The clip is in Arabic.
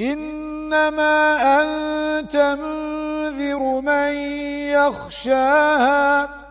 إنما أنت منذر من يخشاها.